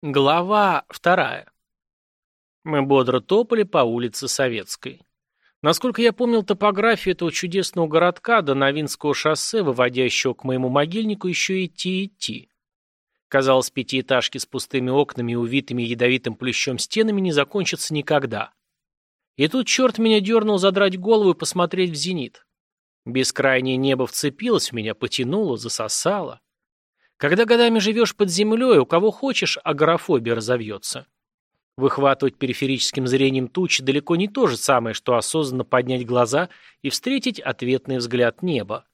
Глава вторая. Мы бодро топали по улице Советской. Насколько я помнил топографию этого чудесного городка до Новинского шоссе, выводящего к моему могильнику, еще идти идти. Казалось, пятиэтажки с пустыми окнами и увитыми ядовитым плющом стенами не закончатся никогда. И тут черт меня дернул задрать голову и посмотреть в зенит. Бескрайнее небо вцепилось в меня, потянуло, засосало. Когда годами живешь под землей, у кого хочешь, агорафобия разовьется. Выхватывать периферическим зрением тучи далеко не то же самое, что осознанно поднять глаза и встретить ответный взгляд неба.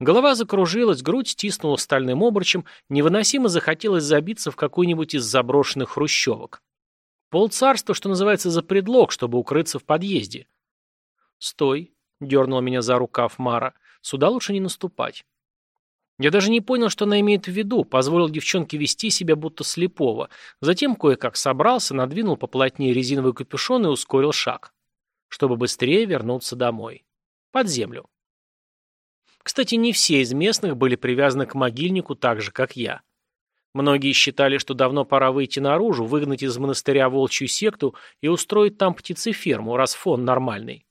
Голова закружилась, грудь стиснула стальным обручем, невыносимо захотелось забиться в какую-нибудь из заброшенных хрущевок. Полцарства, что называется, за предлог, чтобы укрыться в подъезде. «Стой», — дернула меня за рукав Мара, — «сюда лучше не наступать». Я даже не понял, что она имеет в виду, позволил девчонке вести себя будто слепого. Затем кое-как собрался, надвинул поплотнее резиновый капюшон и ускорил шаг, чтобы быстрее вернуться домой. Под землю. Кстати, не все из местных были привязаны к могильнику так же, как я. Многие считали, что давно пора выйти наружу, выгнать из монастыря волчью секту и устроить там птицеферму, раз фон нормальный.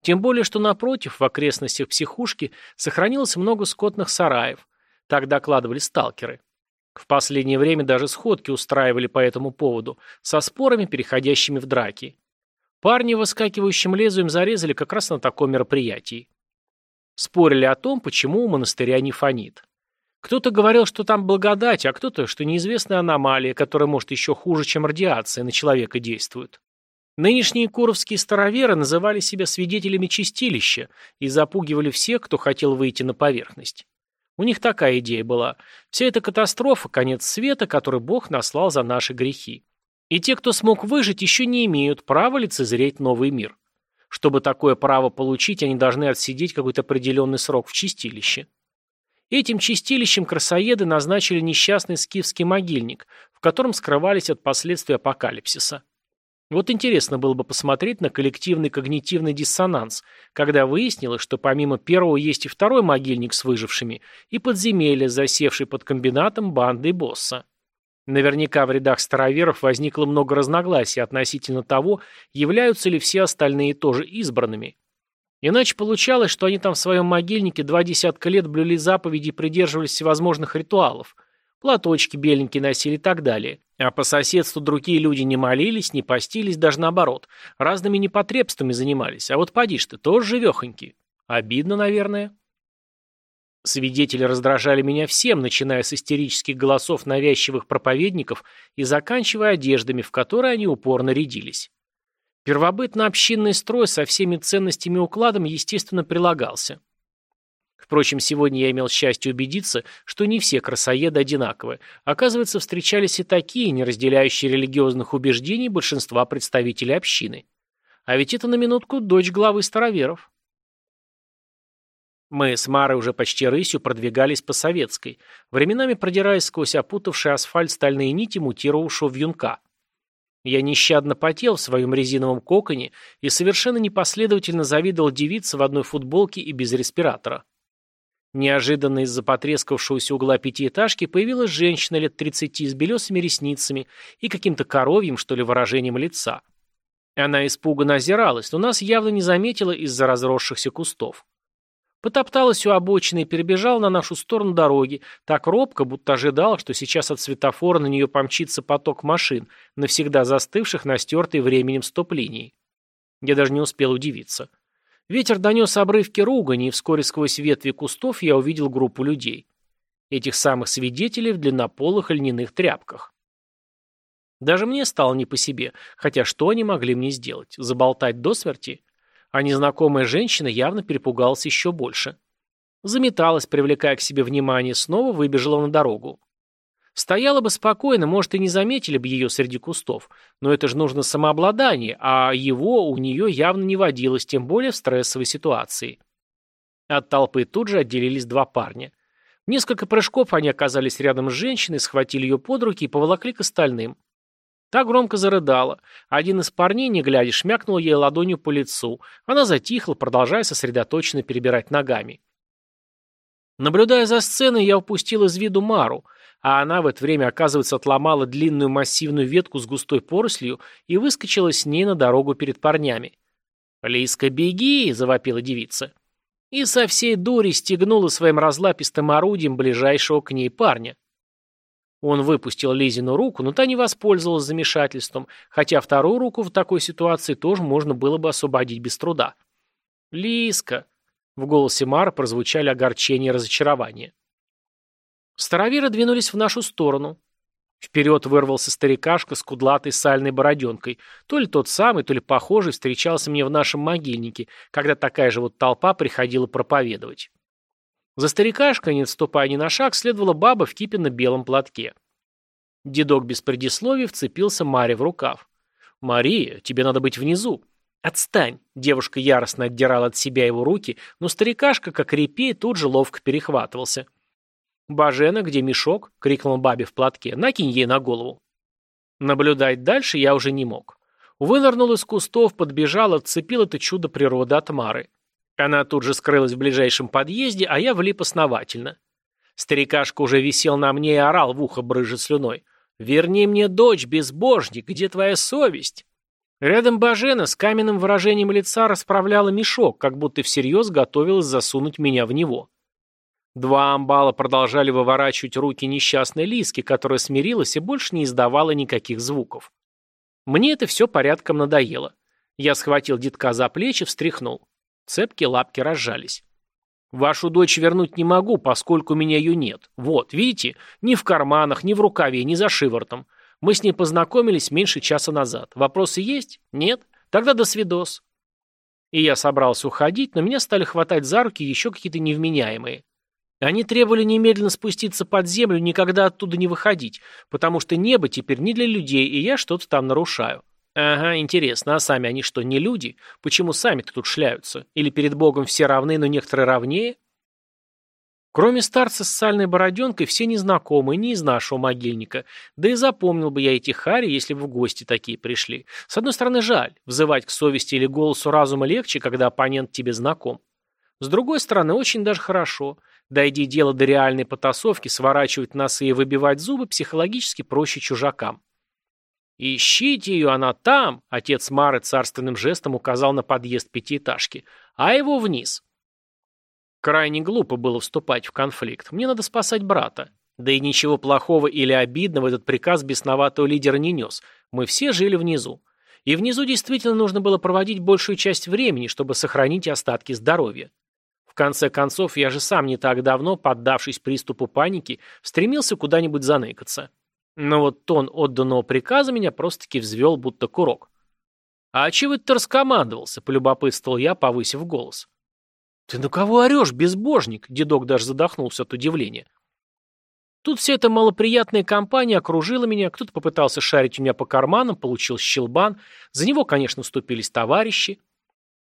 Тем более, что напротив, в окрестностях психушки, сохранилось много скотных сараев. Так докладывали сталкеры. В последнее время даже сходки устраивали по этому поводу, со спорами, переходящими в драки. Парни выскакивающим лезвием зарезали как раз на таком мероприятии. Спорили о том, почему у монастыря не фонит. Кто-то говорил, что там благодать, а кто-то, что неизвестная аномалия, которая может еще хуже, чем радиация, на человека действует. Нынешние куровские староверы называли себя свидетелями чистилища и запугивали всех, кто хотел выйти на поверхность. У них такая идея была. Вся эта катастрофа – конец света, который Бог наслал за наши грехи. И те, кто смог выжить, еще не имеют права лицезреть новый мир. Чтобы такое право получить, они должны отсидеть какой-то определенный срок в чистилище. Этим чистилищем красоеды назначили несчастный скифский могильник, в котором скрывались от последствий апокалипсиса. Вот интересно было бы посмотреть на коллективный когнитивный диссонанс, когда выяснилось, что помимо первого есть и второй могильник с выжившими, и подземелье, засевший под комбинатом банды босса. Наверняка в рядах староверов возникло много разногласий относительно того, являются ли все остальные тоже избранными. Иначе получалось, что они там в своем могильнике два десятка лет блюли заповеди и придерживались всевозможных ритуалов – Платочки беленькие носили и так далее. А по соседству другие люди не молились, не постились, даже наоборот. Разными непотребствами занимались. А вот поди ты, тоже живехонький. Обидно, наверное. Свидетели раздражали меня всем, начиная с истерических голосов навязчивых проповедников и заканчивая одеждами, в которые они упорно рядились. Первобытно-общинный строй со всеми ценностями и укладом, естественно, прилагался. Впрочем, сегодня я имел счастье убедиться, что не все красоеды одинаковы. Оказывается, встречались и такие, не разделяющие религиозных убеждений большинства представителей общины. А ведь это на минутку дочь главы староверов. Мы с Марой уже почти рысью продвигались по Советской, временами продираясь сквозь опутавший асфальт стальные нити мутировавшего в юнка. Я нещадно потел в своем резиновом коконе и совершенно непоследовательно завидовал девице в одной футболке и без респиратора. Неожиданно из-за потрескавшегося угла пятиэтажки появилась женщина лет тридцати с белесыми ресницами и каким-то коровьим, что ли, выражением лица. Она испуганно озиралась, но нас явно не заметила из-за разросшихся кустов. Потопталась у обочины и перебежала на нашу сторону дороги, так робко, будто ожидала, что сейчас от светофора на нее помчится поток машин, навсегда застывших на стертой временем стоп-линии. Я даже не успел удивиться. Ветер донес обрывки ругани, и вскоре сквозь ветви кустов я увидел группу людей. Этих самых свидетелей в длиннополых льняных тряпках. Даже мне стало не по себе, хотя что они могли мне сделать? Заболтать до смерти? А незнакомая женщина явно перепугалась еще больше. Заметалась, привлекая к себе внимание, снова выбежала на дорогу. Стояла бы спокойно, может, и не заметили бы ее среди кустов, но это же нужно самообладание, а его у нее явно не водилось, тем более в стрессовой ситуации. От толпы тут же отделились два парня. В несколько прыжков они оказались рядом с женщиной, схватили ее под руки и поволокли к остальным. Та громко зарыдала. Один из парней, не глядя, шмякнул ей ладонью по лицу. Она затихла, продолжая сосредоточенно перебирать ногами. Наблюдая за сценой, я упустил из виду Мару. А она в это время, оказывается, отломала длинную массивную ветку с густой порослью и выскочила с ней на дорогу перед парнями. «Лиска, беги!» — завопила девица. И со всей дури стегнула своим разлапистым орудием ближайшего к ней парня. Он выпустил Лизину руку, но та не воспользовалась замешательством, хотя вторую руку в такой ситуации тоже можно было бы освободить без труда. «Лиска!» — в голосе Мара прозвучали огорчение и разочарование. Староверы двинулись в нашу сторону. Вперед вырвался старикашка с кудлатой сальной бороденкой. То ли тот самый, то ли похожий встречался мне в нашем могильнике, когда такая же вот толпа приходила проповедовать. За старикашкой, не отступая ни на шаг, следовала баба в кипенно-белом платке. Дедок без предисловий вцепился Маре в рукав. «Мария, тебе надо быть внизу». «Отстань!» – девушка яростно отдирала от себя его руки, но старикашка, как репей, тут же ловко перехватывался. «Бажена, где мешок?» – крикнул бабе в платке. «Накинь ей на голову». Наблюдать дальше я уже не мог. Вынырнул из кустов, подбежал, отцепил это чудо природы от Мары. Она тут же скрылась в ближайшем подъезде, а я влип основательно. Старикашка уже висел на мне и орал в ухо, брыжа слюной. «Верни мне дочь, безбожник, где твоя совесть?» Рядом Бажена с каменным выражением лица расправляла мешок, как будто всерьез готовилась засунуть меня в него. Два амбала продолжали выворачивать руки несчастной Лиски, которая смирилась и больше не издавала никаких звуков. Мне это все порядком надоело. Я схватил детка за плечи, встряхнул. Цепки лапки разжались. Вашу дочь вернуть не могу, поскольку у меня ее нет. Вот, видите, ни в карманах, ни в рукаве, ни за шиворотом. Мы с ней познакомились меньше часа назад. Вопросы есть? Нет? Тогда до свидос. И я собрался уходить, но меня стали хватать за руки еще какие-то невменяемые. Они требовали немедленно спуститься под землю, никогда оттуда не выходить, потому что небо теперь не для людей, и я что-то там нарушаю. Ага, интересно, а сами они что, не люди? Почему сами-то тут шляются? Или перед Богом все равны, но некоторые равнее? Кроме старца с сальной бороденкой, все незнакомые, не из нашего могильника. Да и запомнил бы я эти хари, если бы в гости такие пришли. С одной стороны, жаль. Взывать к совести или голосу разума легче, когда оппонент тебе знаком. С другой стороны, очень даже хорошо. Дойди дело до реальной потасовки, сворачивать носы и выбивать зубы психологически проще чужакам. «Ищите ее, она там!» — отец Мары царственным жестом указал на подъезд пятиэтажки. «А его вниз!» Крайне глупо было вступать в конфликт. Мне надо спасать брата. Да и ничего плохого или обидного этот приказ бесноватого лидера не нес. Мы все жили внизу. И внизу действительно нужно было проводить большую часть времени, чтобы сохранить остатки здоровья. В конце концов, я же сам не так давно, поддавшись приступу паники, стремился куда-нибудь заныкаться. Но вот тон отданного приказа меня просто-таки взвел, будто курок. «А чего ты раскомандовался?» — полюбопытствовал я, повысив голос. «Ты на кого орешь, безбожник?» — дедок даже задохнулся от удивления. Тут вся эта малоприятная компания окружила меня, кто-то попытался шарить у меня по карманам, получил щелбан, за него, конечно, вступились товарищи.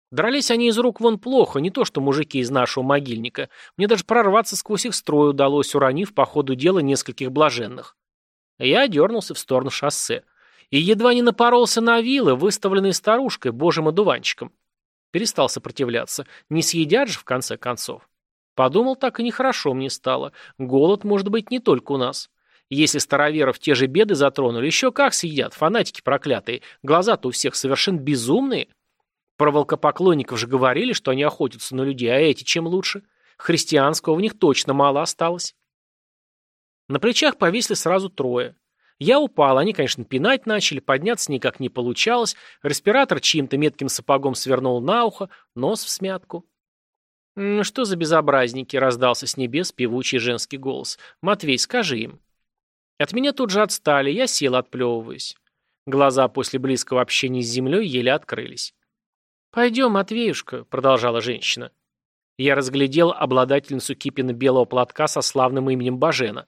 Дрались они из рук вон плохо, не то что мужики из нашего могильника. Мне даже прорваться сквозь их строй удалось, уронив по ходу дела нескольких блаженных. Я дернулся в сторону шоссе. И едва не напоролся на вилы, выставленные старушкой, божьим одуванчиком. Перестал сопротивляться. Не съедят же, в конце концов. Подумал, так и нехорошо мне стало. Голод может быть не только у нас. Если староверов те же беды затронули, еще как съедят, фанатики проклятые. Глаза-то у всех совершенно безумные. Про волкопоклонников же говорили, что они охотятся на людей, а эти чем лучше? Христианского в них точно мало осталось. На плечах повисли сразу трое. Я упал, они, конечно, пинать начали, подняться никак не получалось, респиратор чьим-то метким сапогом свернул на ухо, нос в смятку. «Что за безобразники?» — раздался с небес певучий женский голос. «Матвей, скажи им». От меня тут же отстали, я сел, отплевываясь. Глаза после близкого общения с землей еле открылись. «Пойдем, Матвеюшка», — продолжала женщина. Я разглядел обладательницу кипина белого платка со славным именем Бажена.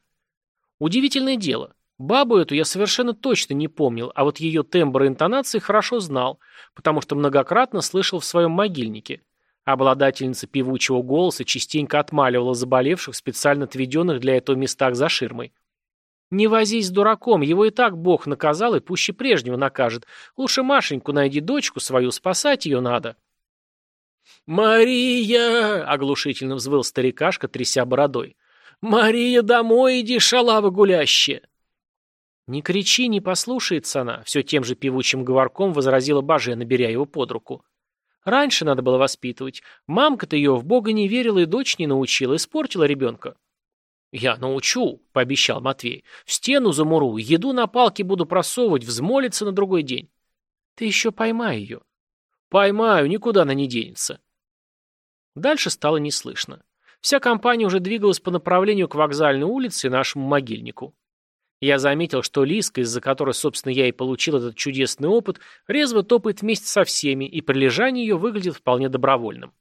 Удивительное дело. Бабу эту я совершенно точно не помнил, а вот ее тембр и интонации хорошо знал, потому что многократно слышал в своем могильнике. Обладательница певучего голоса частенько отмаливала заболевших в специально отведенных для этого местах за ширмой. «Не возись дураком, его и так Бог наказал и пуще прежнего накажет. Лучше Машеньку найди дочку свою, спасать ее надо». «Мария!» — оглушительно взвыл старикашка, тряся бородой. «Мария, домой иди, шалава гулящая!» «Не кричи, не послушается она», — все тем же певучим говорком возразила Бажена, беря его под руку. «Раньше надо было воспитывать. Мамка-то ее в Бога не верила и дочь не научила, испортила ребенка». «Я научу», — пообещал Матвей. «В стену замуру, еду на палке буду просовывать, взмолиться на другой день». «Ты еще поймай ее». «Поймаю, никуда она не денется». Дальше стало не слышно. Вся компания уже двигалась по направлению к вокзальной улице и нашему могильнику. Я заметил, что Лиска, из-за которой, собственно, я и получил этот чудесный опыт, резво топает вместе со всеми, и прилежание ее выглядит вполне добровольным.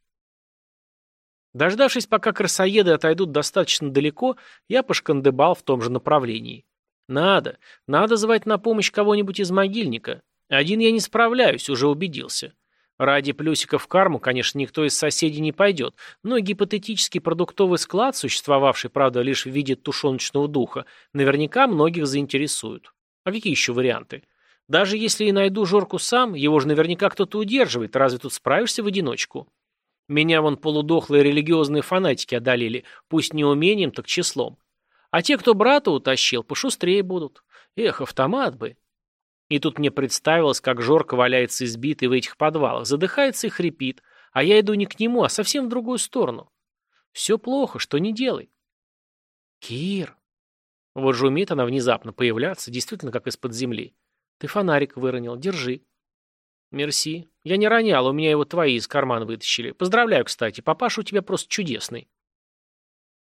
Дождавшись, пока красоеды отойдут достаточно далеко, я пошкандыбал в том же направлении. Надо, надо звать на помощь кого-нибудь из могильника. Один я не справляюсь, уже убедился. Ради плюсиков в карму, конечно, никто из соседей не пойдет, но гипотетический продуктовый склад, существовавший, правда, лишь в виде тушеночного духа, наверняка многих заинтересует. А какие еще варианты? Даже если и найду Жорку сам, его же наверняка кто-то удерживает, разве тут справишься в одиночку? Меня вон полудохлые религиозные фанатики одолели, пусть не умением, так числом. А те, кто брата утащил, пошустрее будут. Эх, автомат бы. И тут мне представилось, как Жорка валяется избитый в этих подвалах, задыхается и хрипит, а я иду не к нему, а совсем в другую сторону. Все плохо, что не делай. Кир. Вот же умеет она внезапно появляться, действительно, как из-под земли. Ты фонарик выронил, держи. Мерси. Я не ронял, у меня его твои из кармана вытащили. Поздравляю, кстати, папаша у тебя просто чудесный.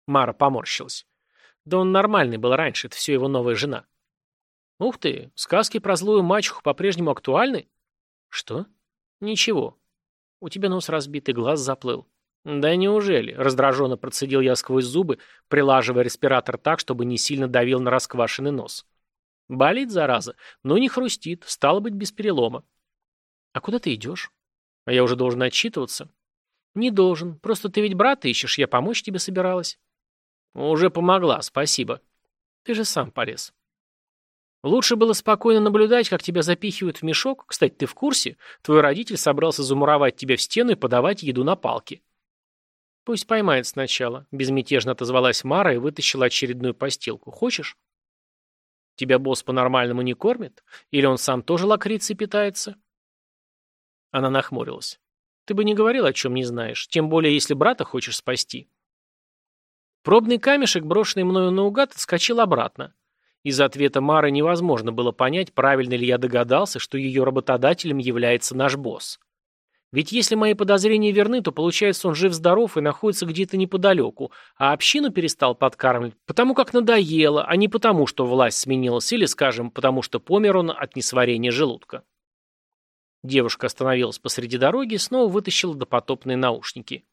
Мара поморщилась. Да он нормальный был раньше, это все его новая жена. Ух ты, сказки про злую мачеху по-прежнему актуальны? Что? Ничего. У тебя нос разбитый, глаз заплыл. Да неужели? Раздраженно процедил я сквозь зубы, прилаживая респиратор так, чтобы не сильно давил на расквашенный нос. Болит, зараза, но не хрустит, стало быть, без перелома. А куда ты идешь? А я уже должен отчитываться. Не должен, просто ты ведь брата ищешь, я помочь тебе собиралась. Уже помогла, спасибо. Ты же сам полез. Лучше было спокойно наблюдать, как тебя запихивают в мешок. Кстати, ты в курсе? Твой родитель собрался замуровать тебя в стену и подавать еду на палке. Пусть поймает сначала. Безмятежно отозвалась Мара и вытащила очередную постилку. Хочешь? Тебя босс по-нормальному не кормит? Или он сам тоже лакрицей питается? Она нахмурилась. Ты бы не говорил, о чем не знаешь, тем более, если брата хочешь спасти. Пробный камешек, брошенный мною наугад, отскочил обратно. Из ответа Мары невозможно было понять, правильно ли я догадался, что ее работодателем является наш босс. Ведь если мои подозрения верны, то получается он жив-здоров и находится где-то неподалеку, а общину перестал подкармливать, потому как надоело, а не потому, что власть сменилась, или, скажем, потому что помер он от несварения желудка. Девушка остановилась посреди дороги и снова вытащила допотопные наушники.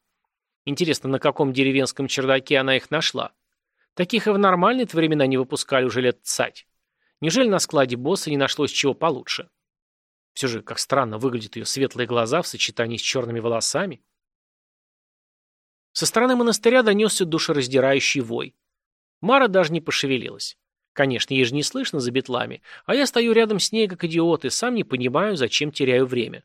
Интересно, на каком деревенском чердаке она их нашла? Таких и в нормальные времена не выпускали уже лет цать. Неужели на складе босса не нашлось чего получше? Все же, как странно выглядят ее светлые глаза в сочетании с черными волосами. Со стороны монастыря донесся душераздирающий вой. Мара даже не пошевелилась. Конечно, ей же не слышно за бетлами, а я стою рядом с ней, как идиот, и сам не понимаю, зачем теряю время.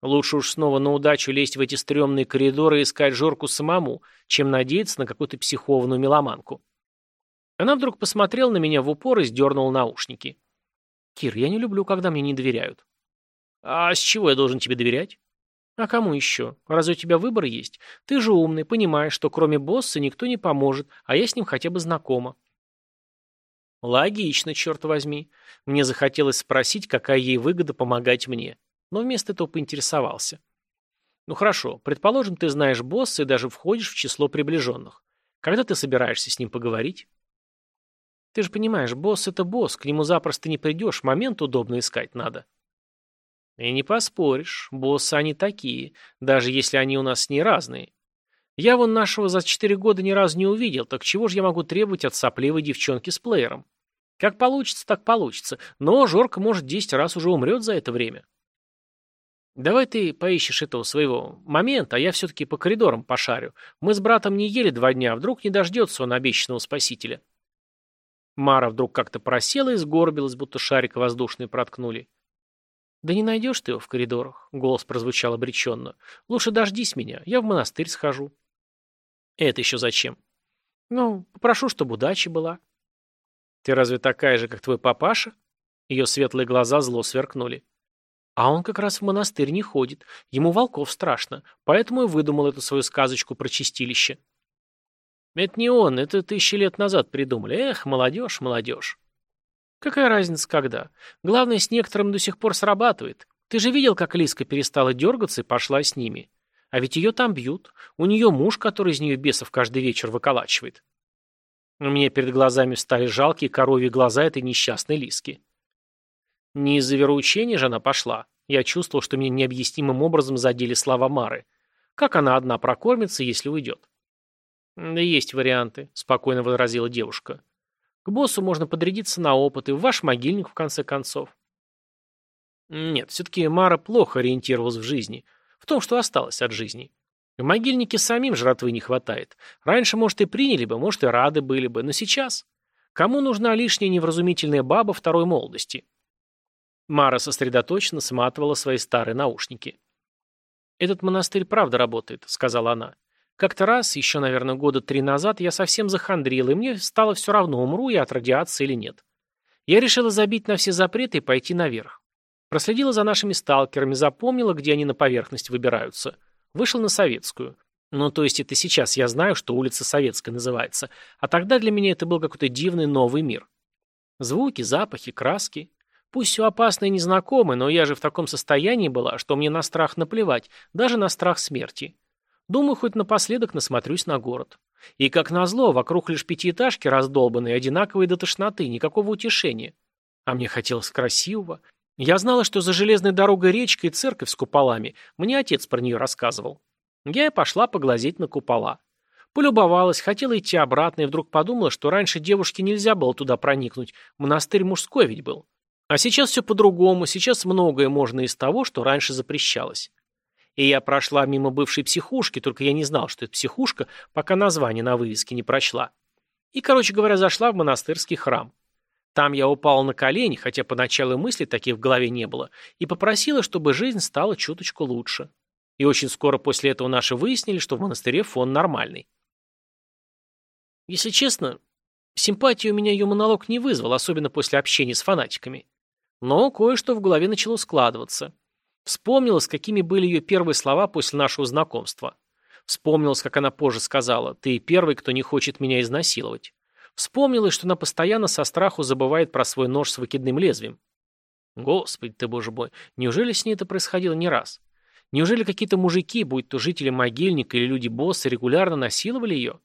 Лучше уж снова на удачу лезть в эти стрёмные коридоры и искать Жорку самому, чем надеяться на какую-то психованную меломанку. Она вдруг посмотрела на меня в упор и сдернула наушники. «Кир, я не люблю, когда мне не доверяют». «А с чего я должен тебе доверять?» «А кому еще? Разве у тебя выбор есть? Ты же умный, понимаешь, что кроме босса никто не поможет, а я с ним хотя бы знакома». Логично, черт возьми. Мне захотелось спросить, какая ей выгода помогать мне. Но вместо этого поинтересовался. Ну хорошо, предположим, ты знаешь босса и даже входишь в число приближенных. Когда ты собираешься с ним поговорить? Ты же понимаешь, босс — это босс, к нему запросто не придешь, момент удобно искать надо. И не поспоришь, боссы они такие, даже если они у нас с ней разные. Я вон нашего за четыре года ни разу не увидел, так чего же я могу требовать от сопливой девчонки с плеером? Как получится, так получится, но Жорка, может, десять раз уже умрет за это время. Давай ты поищешь этого своего момента, а я все-таки по коридорам пошарю. Мы с братом не ели два дня, а вдруг не дождется он обещанного спасителя. Мара вдруг как-то просела и сгорбилась, будто шарик воздушный проткнули. «Да не найдешь ты его в коридорах», — голос прозвучал обреченно. «Лучше дождись меня, я в монастырь схожу». «Это еще зачем?» Ну, попрошу, чтобы удача была. Ты разве такая же, как твой папаша? Ее светлые глаза зло сверкнули. А он как раз в монастырь не ходит. Ему волков страшно. Поэтому и выдумал эту свою сказочку про чистилище. Это не он, это тысячи лет назад придумали. Эх, молодежь, молодежь. Какая разница, когда? Главное, с некоторым до сих пор срабатывает. Ты же видел, как Лиска перестала дергаться и пошла с ними. А ведь ее там бьют. У нее муж, который из нее бесов каждый вечер выколачивает. У меня перед глазами стали жалкие коровьи глаза этой несчастной Лиски. Не из-за вероучения же она пошла. Я чувствовал, что меня необъяснимым образом задели слова Мары. Как она одна прокормится, если уйдет? «Да есть варианты», — спокойно возразила девушка. «К боссу можно подрядиться на опыт и в ваш могильник, в конце концов». Нет, все-таки Мара плохо ориентировалась в жизни, в том, что осталось от жизни. В могильнике самим жратвы не хватает. Раньше, может, и приняли бы, может, и рады были бы, но сейчас... Кому нужна лишняя невразумительная баба второй молодости? Мара сосредоточенно сматывала свои старые наушники. «Этот монастырь правда работает», — сказала она. Как-то раз, еще, наверное, года три назад, я совсем захандрила, и мне стало все равно, умру я от радиации или нет. Я решила забить на все запреты и пойти наверх. Проследила за нашими сталкерами, запомнила, где они на поверхность выбираются. Вышла на Советскую. Ну, то есть это сейчас я знаю, что улица Советская называется. А тогда для меня это был какой-то дивный новый мир. Звуки, запахи, краски. Пусть все опасно и незнакомое, но я же в таком состоянии была, что мне на страх наплевать, даже на страх смерти. Думаю, хоть напоследок насмотрюсь на город. И как назло, вокруг лишь пятиэтажки раздолбанные, одинаковые до тошноты, никакого утешения. А мне хотелось красивого. Я знала, что за железной дорогой речка и церковь с куполами. Мне отец про нее рассказывал. Я и пошла поглазеть на купола. Полюбовалась, хотела идти обратно, и вдруг подумала, что раньше девушке нельзя было туда проникнуть. Монастырь мужской ведь был. А сейчас все по-другому, сейчас многое можно из того, что раньше запрещалось. И я прошла мимо бывшей психушки, только я не знал, что это психушка, пока название на вывеске не прочла. И, короче говоря, зашла в монастырский храм. Там я упала на колени, хотя поначалу мыслей таких в голове не было, и попросила, чтобы жизнь стала чуточку лучше. И очень скоро после этого наши выяснили, что в монастыре фон нормальный. Если честно, симпатии у меня ее монолог не вызвал, особенно после общения с фанатиками. Но кое-что в голове начало складываться. Вспомнилось, какими были ее первые слова после нашего знакомства. Вспомнилось, как она позже сказала «Ты первый, кто не хочет меня изнасиловать». Вспомнилось, что она постоянно со страху забывает про свой нож с выкидным лезвием. Господи ты, боже мой, неужели с ней это происходило не раз? Неужели какие-то мужики, будь то жители могильника или люди-боссы, регулярно насиловали ее?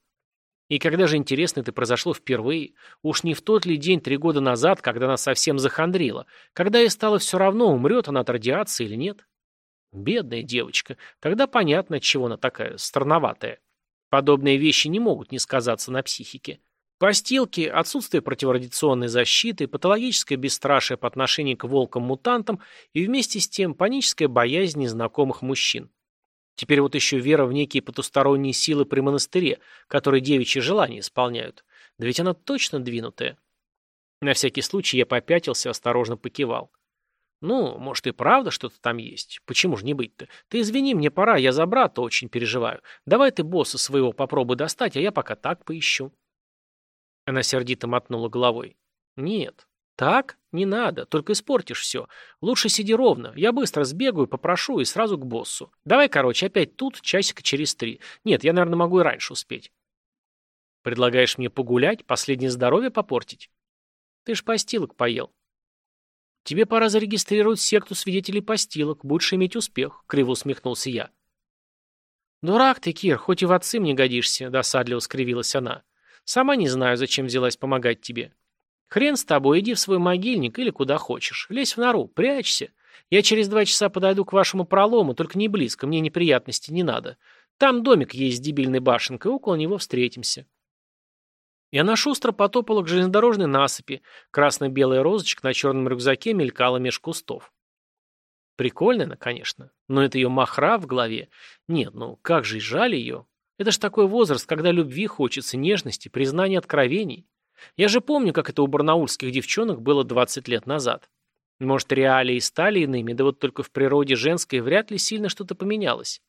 И когда же, интересно, это произошло впервые? Уж не в тот ли день три года назад, когда она совсем захандрила? Когда ей стало все равно, умрет она от радиации или нет? Бедная девочка. Тогда понятно, чего она такая странноватая. Подобные вещи не могут не сказаться на психике. Постилки, отсутствие противорадиационной защиты, патологическое бесстрашие по отношению к волкам-мутантам и вместе с тем паническая боязнь незнакомых мужчин. Теперь вот еще вера в некие потусторонние силы при монастыре, которые девичьи желания исполняют. Да ведь она точно двинутая. На всякий случай я попятился, осторожно покивал. Ну, может и правда что-то там есть. Почему же не быть-то? Ты извини, мне пора, я за брата очень переживаю. Давай ты босса своего попробуй достать, а я пока так поищу. Она сердито мотнула головой. Нет, так не надо, только испортишь все. Лучше сиди ровно. Я быстро сбегаю, попрошу и сразу к боссу. Давай, короче, опять тут, часика через три. Нет, я, наверное, могу и раньше успеть. Предлагаешь мне погулять, последнее здоровье попортить? Ты ж постилок поел. Тебе пора зарегистрировать секту свидетелей постилок, будешь иметь успех, криво усмехнулся я. Дурак ты, Кир, хоть и в отцы мне годишься, досадливо скривилась она. Сама не знаю, зачем взялась помогать тебе. Хрен с тобой, иди в свой могильник или куда хочешь. Лезь в нору, прячься. Я через два часа подойду к вашему пролому, только не близко, мне неприятностей не надо. Там домик есть с дебильной башенкой, около него встретимся. И она шустро потопала к железнодорожной насыпи. Красно-белая розочка на черном рюкзаке мелькала меж кустов. Прикольно она, конечно, но это ее махра в голове. Нет, ну как же и жаль ее. Это ж такой возраст, когда любви хочется, нежности, признания откровений. Я же помню, как это у барнаульских девчонок было 20 лет назад. Может, реалии стали иными, да вот только в природе женской вряд ли сильно что-то поменялось.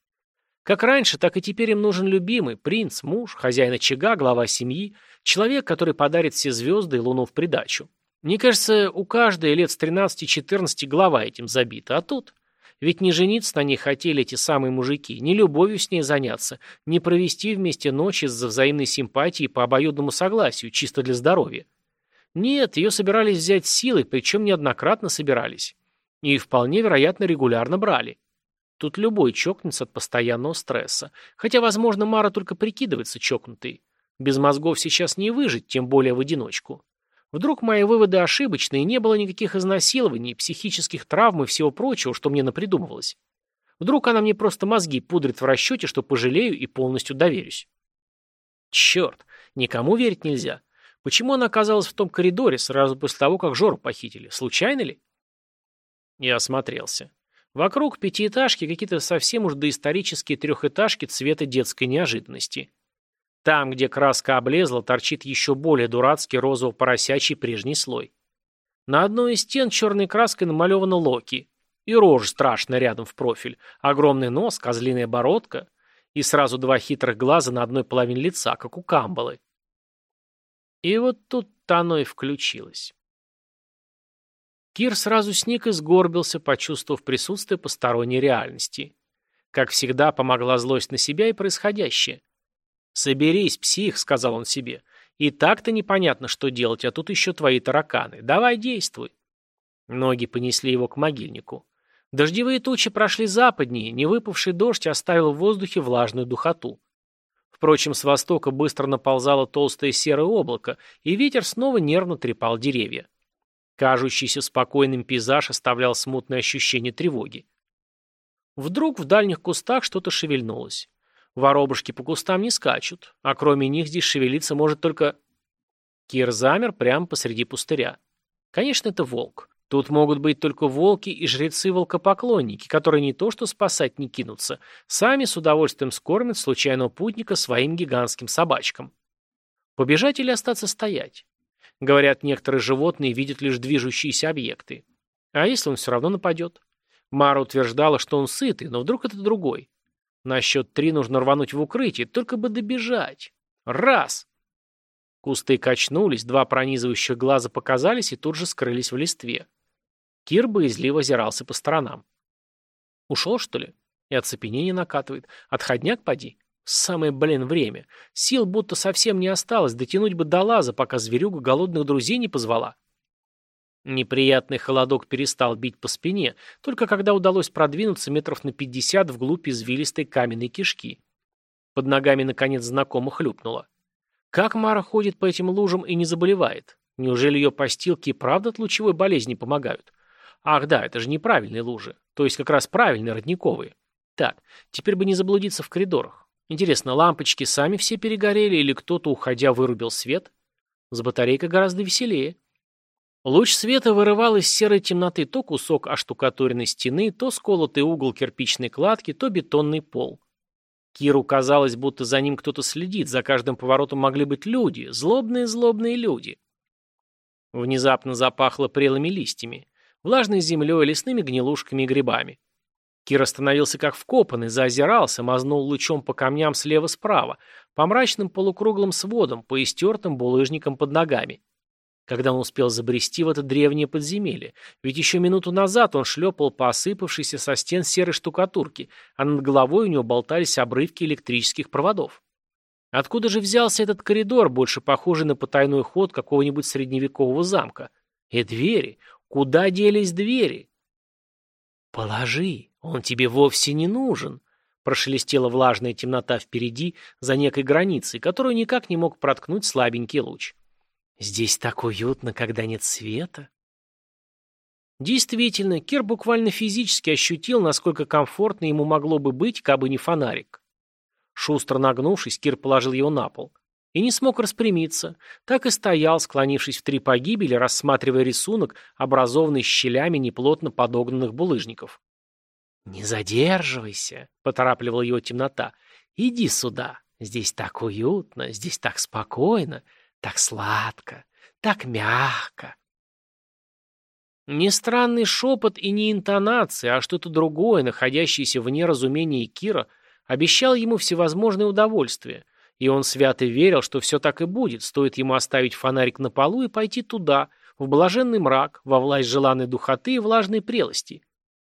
Как раньше, так и теперь им нужен любимый, принц, муж, хозяин очага, глава семьи, человек, который подарит все звезды и луну в придачу. Мне кажется, у каждой лет с 13-14 голова этим забита, а тут... Ведь не жениться на ней хотели эти самые мужики, не любовью с ней заняться, не провести вместе ночи из-за взаимной симпатии по обоюдному согласию, чисто для здоровья. Нет, ее собирались взять силой, причем неоднократно собирались. И вполне вероятно регулярно брали. Тут любой чокнется от постоянного стресса. Хотя, возможно, Мара только прикидывается чокнутой. Без мозгов сейчас не выжить, тем более в одиночку. Вдруг мои выводы ошибочные, и не было никаких изнасилований, психических травм и всего прочего, что мне напридумывалось. Вдруг она мне просто мозги пудрит в расчете, что пожалею и полностью доверюсь. Черт, никому верить нельзя. Почему она оказалась в том коридоре сразу после того, как Жору похитили? Случайно ли? Я осмотрелся. Вокруг пятиэтажки какие-то совсем уж доисторические трехэтажки цвета детской неожиданности. Там, где краска облезла, торчит еще более дурацкий розово-поросячий прежний слой. На одной из стен черной краской намалевано Локи. И рожа страшная рядом в профиль. Огромный нос, козлиная бородка. И сразу два хитрых глаза на одной половине лица, как у Камбалы. И вот тут-то оно и включилось. Кир сразу сник и сгорбился, почувствовав присутствие посторонней реальности. Как всегда, помогла злость на себя и происходящее. «Соберись, псих», — сказал он себе. «И так-то непонятно, что делать, а тут еще твои тараканы. Давай действуй». Ноги понесли его к могильнику. Дождевые тучи прошли западнее, невыпавший дождь оставил в воздухе влажную духоту. Впрочем, с востока быстро наползало толстое серое облако, и ветер снова нервно трепал деревья. Кажущийся спокойным пейзаж оставлял смутное ощущение тревоги. Вдруг в дальних кустах что-то шевельнулось. Воробушки по кустам не скачут, а кроме них здесь шевелиться может только... Кир замер прямо посреди пустыря. Конечно, это волк. Тут могут быть только волки и жрецы-волкопоклонники, которые не то что спасать не кинутся, сами с удовольствием скормят случайного путника своим гигантским собачкам. Побежать или остаться стоять? Говорят, некоторые животные видят лишь движущиеся объекты. А если он все равно нападет? Мара утверждала, что он сытый, но вдруг это другой. На счет три нужно рвануть в укрытие, только бы добежать. Раз! Кусты качнулись, два пронизывающих глаза показались и тут же скрылись в листве. Кир боязливо озирался по сторонам. Ушел, что ли? И оцепенение накатывает. Отходняк поди. Самое, блин, время. Сил будто совсем не осталось, дотянуть бы до лаза, пока зверюга голодных друзей не позвала. Неприятный холодок перестал бить по спине, только когда удалось продвинуться метров на пятьдесят вглубь извилистой каменной кишки. Под ногами, наконец, знакомо хлюпнуло. Как Мара ходит по этим лужам и не заболевает? Неужели ее постилки и правда от лучевой болезни помогают? Ах да, это же неправильные лужи. То есть как раз правильные, родниковые. Так, теперь бы не заблудиться в коридорах. Интересно, лампочки сами все перегорели или кто-то, уходя, вырубил свет? С батарейкой гораздо веселее. Луч света вырывал из серой темноты то кусок оштукатуренной стены, то сколотый угол кирпичной кладки, то бетонный пол. Киру казалось, будто за ним кто-то следит, за каждым поворотом могли быть люди, злобные-злобные люди. Внезапно запахло прелыми листьями, влажной землей, лесными гнилушками и грибами. Кир остановился как вкопанный, заозирался, мазнул лучом по камням слева-справа, по мрачным полукруглым сводам, по истертым булыжникам под ногами когда он успел забрести в это древнее подземелье. Ведь еще минуту назад он шлепал по осыпавшейся со стен серой штукатурки, а над головой у него болтались обрывки электрических проводов. Откуда же взялся этот коридор, больше похожий на потайной ход какого-нибудь средневекового замка? И двери? Куда делись двери? «Положи, он тебе вовсе не нужен», — прошелестела влажная темнота впереди, за некой границей, которую никак не мог проткнуть слабенький луч. Здесь так уютно, когда нет света. Действительно, Кир буквально физически ощутил, насколько комфортно ему могло бы быть, кабы не фонарик. Шустро нагнувшись, Кир положил его на пол. И не смог распрямиться. Так и стоял, склонившись в три погибели, рассматривая рисунок, образованный щелями неплотно подогнанных булыжников. «Не задерживайся», — поторапливала его темнота. «Иди сюда. Здесь так уютно, здесь так спокойно. Так сладко, так мягко. Не странный шепот и не интонация, а что-то другое, находящееся вне разумения Кира, обещал ему всевозможные удовольствия, и он свято верил, что все так и будет, стоит ему оставить фонарик на полу и пойти туда, в блаженный мрак, во власть желанной духоты и влажной прелости.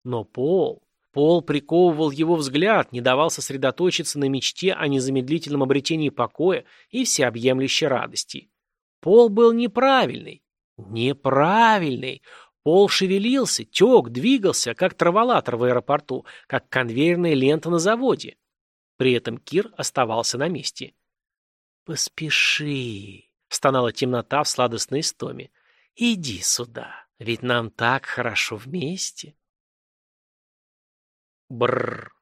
Но Пол... Пол приковывал его взгляд, не давал сосредоточиться на мечте о незамедлительном обретении покоя и всеобъемлющей радости. Пол был неправильный. Неправильный. Пол шевелился, тек, двигался, как траволатор в аэропорту, как конвейерная лента на заводе. При этом Кир оставался на месте. «Поспеши», — стонала темнота в сладостной истоме. «Иди сюда, ведь нам так хорошо вместе». Бррр.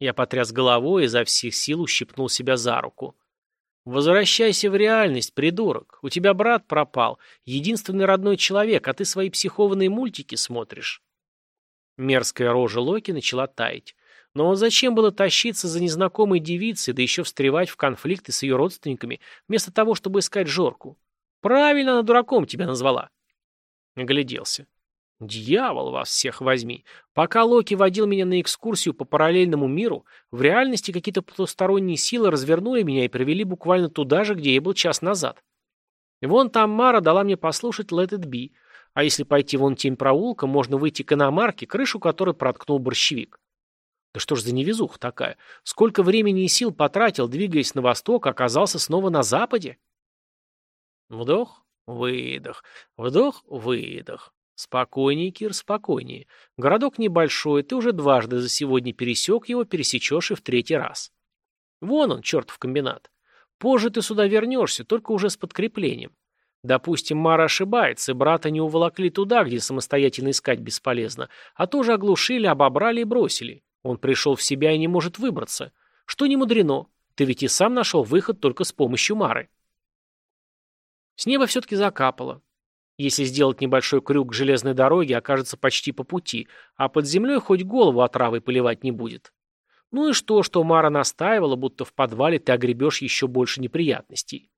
Я потряс головой и изо всех сил ущипнул себя за руку. «Возвращайся в реальность, придурок. У тебя брат пропал, единственный родной человек, а ты свои психованные мультики смотришь». Мерзкая рожа Локи начала таять. Но зачем было тащиться за незнакомой девицей, да еще встревать в конфликты с ее родственниками, вместо того, чтобы искать Жорку? Правильно она дураком тебя назвала. Огляделся. Дьявол вас всех возьми. Пока Локи водил меня на экскурсию по параллельному миру, в реальности какие-то потусторонние силы развернули меня и привели буквально туда же, где я был час назад. Вон там Мара дала мне послушать Let It Be, а если пойти вон тень проулка, можно выйти к иномарке, крышу которой проткнул борщевик. Да что ж за невезуха такая? Сколько времени и сил потратил, двигаясь на восток, оказался снова на западе? Вдох, выдох, вдох, выдох. Спокойнее, Кир, спокойнее. Городок небольшой, ты уже дважды за сегодня пересек его, пересечешь и в третий раз. Вон он, чертов комбинат. Позже ты сюда вернешься, только уже с подкреплением. Допустим, Мара ошибается, и брата не уволокли туда, где самостоятельно искать бесполезно, а тоже оглушили, обобрали и бросили. Он пришел в себя и не может выбраться. Что не мудрено. Ты ведь и сам нашел выход только с помощью Мары. С неба все-таки закапало. Если сделать небольшой крюк к железной дороге, окажется почти по пути, а под землей хоть голову отравой поливать не будет. Ну и что, что Мара настаивала, будто в подвале ты огребешь еще больше неприятностей.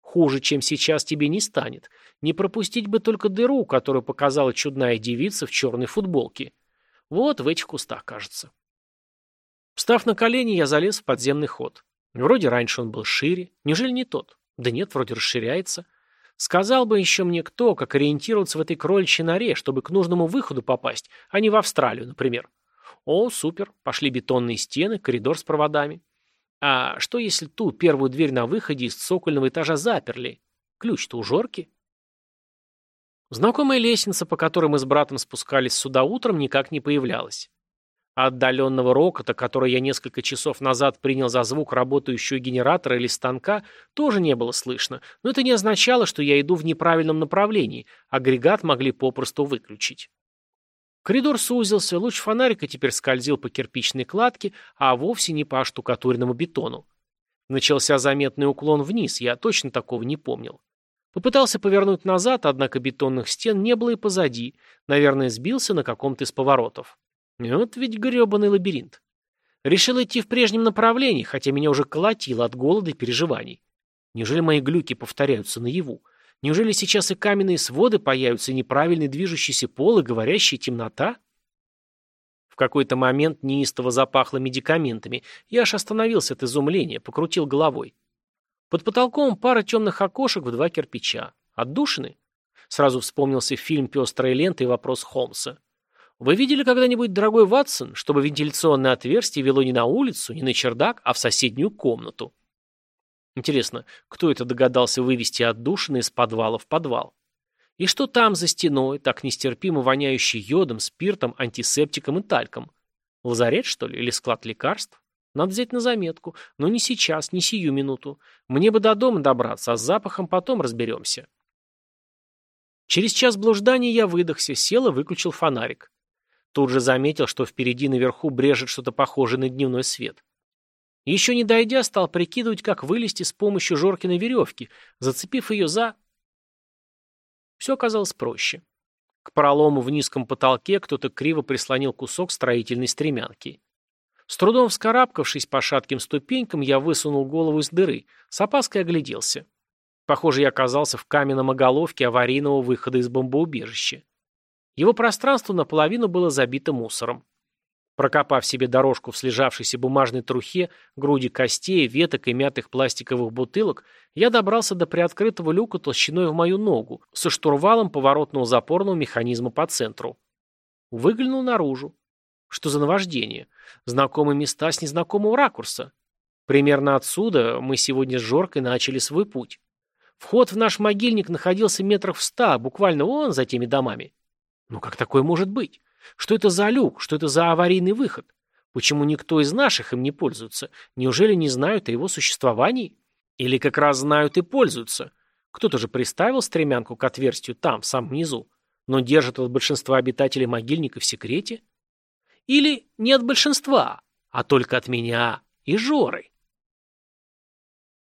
Хуже, чем сейчас, тебе не станет. Не пропустить бы только дыру, которую показала чудная девица в черной футболке. Вот в этих кустах, кажется. Встав на колени, я залез в подземный ход. Вроде раньше он был шире. Неужели не тот? Да нет, вроде расширяется. Сказал бы еще мне кто, как ориентироваться в этой кроличьей норе, чтобы к нужному выходу попасть, а не в Австралию, например. О, супер, пошли бетонные стены, коридор с проводами. А что если ту первую дверь на выходе из цокольного этажа заперли? Ключ-то у Жорки? Знакомая лестница, по которой мы с братом спускались сюда утром, никак не появлялась. А отдаленного рокота, который я несколько часов назад принял за звук работающего генератора или станка, тоже не было слышно, но это не означало, что я иду в неправильном направлении, агрегат могли попросту выключить. Коридор сузился, луч фонарика теперь скользил по кирпичной кладке, а вовсе не по штукатуренному бетону. Начался заметный уклон вниз, я точно такого не помнил. Попытался повернуть назад, однако бетонных стен не было и позади, наверное, сбился на каком-то из поворотов. Вот ведь гребаный лабиринт. Решил идти в прежнем направлении, хотя меня уже колотило от голода и переживаний. Неужели мои глюки повторяются наяву? Неужели сейчас и каменные своды появятся, и неправильный движущийся пол, и говорящая темнота? В какой-то момент неистово запахло медикаментами. Я аж остановился от изумления, покрутил головой. Под потолком пара темных окошек в два кирпича. Отдушины? Сразу вспомнился фильм «Пестрая лента» и вопрос Холмса. Вы видели когда-нибудь, дорогой Ватсон, чтобы вентиляционное отверстие вело не на улицу, не на чердак, а в соседнюю комнату? Интересно, кто это догадался вывести отдушины из подвала в подвал? И что там за стеной, так нестерпимо воняющий йодом, спиртом, антисептиком и тальком? Лазарет, что ли, или склад лекарств? Надо взять на заметку, но не сейчас, не сию минуту. Мне бы до дома добраться, а с запахом потом разберемся. Через час блуждания я выдохся, сел и выключил фонарик. Тут же заметил, что впереди наверху брежет что-то похожее на дневной свет. Еще не дойдя, стал прикидывать, как вылезти с помощью Жоркиной веревки, зацепив ее за... Все оказалось проще. К пролому в низком потолке кто-то криво прислонил кусок строительной стремянки. С трудом вскарабкавшись по шатким ступенькам, я высунул голову из дыры, с опаской огляделся. Похоже, я оказался в каменном оголовке аварийного выхода из бомбоубежища. Его пространство наполовину было забито мусором. Прокопав себе дорожку в слежавшейся бумажной трухе, груди костей, веток и мятых пластиковых бутылок, я добрался до приоткрытого люка толщиной в мою ногу, со штурвалом поворотного запорного механизма по центру. Выглянул наружу. Что за наваждение? Знакомые места с незнакомого ракурса. Примерно отсюда мы сегодня с Жоркой начали свой путь. Вход в наш могильник находился метрах в ста, буквально вон за теми домами. Ну как такое может быть? Что это за люк? Что это за аварийный выход? Почему никто из наших им не пользуется? Неужели не знают о его существовании? Или как раз знают и пользуются? Кто-то же приставил стремянку к отверстию там, в самом низу, но держит от большинства обитателей могильника в секрете? Или не от большинства, а только от меня и Жоры?